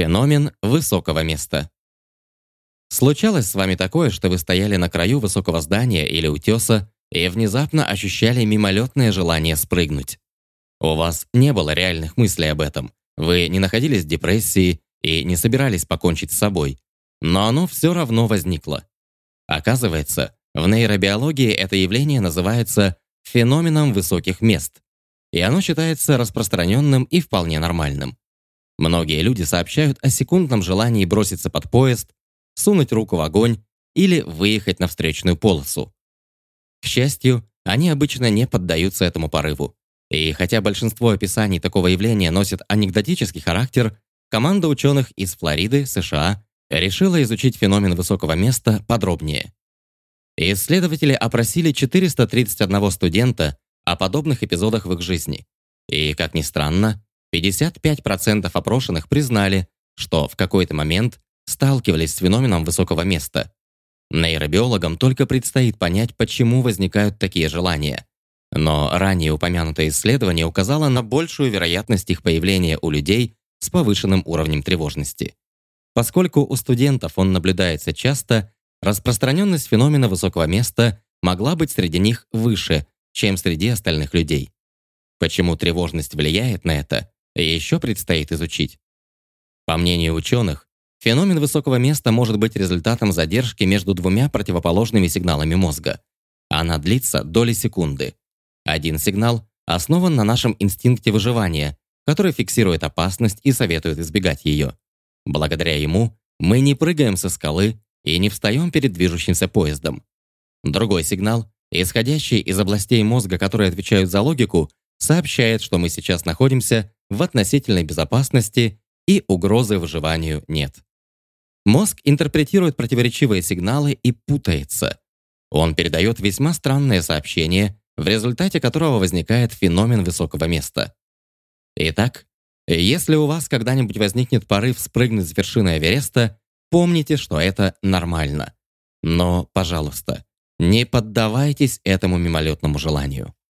Феномен высокого места. Случалось с вами такое, что вы стояли на краю высокого здания или утеса и внезапно ощущали мимолетное желание спрыгнуть. У вас не было реальных мыслей об этом, вы не находились в депрессии и не собирались покончить с собой, но оно все равно возникло. Оказывается, в нейробиологии это явление называется феноменом высоких мест, и оно считается распространенным и вполне нормальным. Многие люди сообщают о секундном желании броситься под поезд, сунуть руку в огонь или выехать на встречную полосу. К счастью, они обычно не поддаются этому порыву. И хотя большинство описаний такого явления носят анекдотический характер, команда ученых из Флориды, США, решила изучить феномен высокого места подробнее. Исследователи опросили 431 студента о подобных эпизодах в их жизни. И, как ни странно, 55% опрошенных признали, что в какой-то момент сталкивались с феноменом высокого места. Нейробиологам только предстоит понять, почему возникают такие желания. Но ранее упомянутое исследование указало на большую вероятность их появления у людей с повышенным уровнем тревожности. Поскольку у студентов он наблюдается часто, распространенность феномена высокого места могла быть среди них выше, чем среди остальных людей. Почему тревожность влияет на это, еще предстоит изучить. По мнению ученых, феномен высокого места может быть результатом задержки между двумя противоположными сигналами мозга. Она длится доли секунды. Один сигнал основан на нашем инстинкте выживания, который фиксирует опасность и советует избегать ее. Благодаря ему мы не прыгаем со скалы и не встаем перед движущимся поездом. Другой сигнал, исходящий из областей мозга, которые отвечают за логику, сообщает, что мы сейчас находимся в относительной безопасности и угрозы выживанию нет. Мозг интерпретирует противоречивые сигналы и путается. Он передает весьма странное сообщение, в результате которого возникает феномен высокого места. Итак, если у вас когда-нибудь возникнет порыв спрыгнуть с вершины Эвереста, помните, что это нормально. Но, пожалуйста, не поддавайтесь этому мимолетному желанию.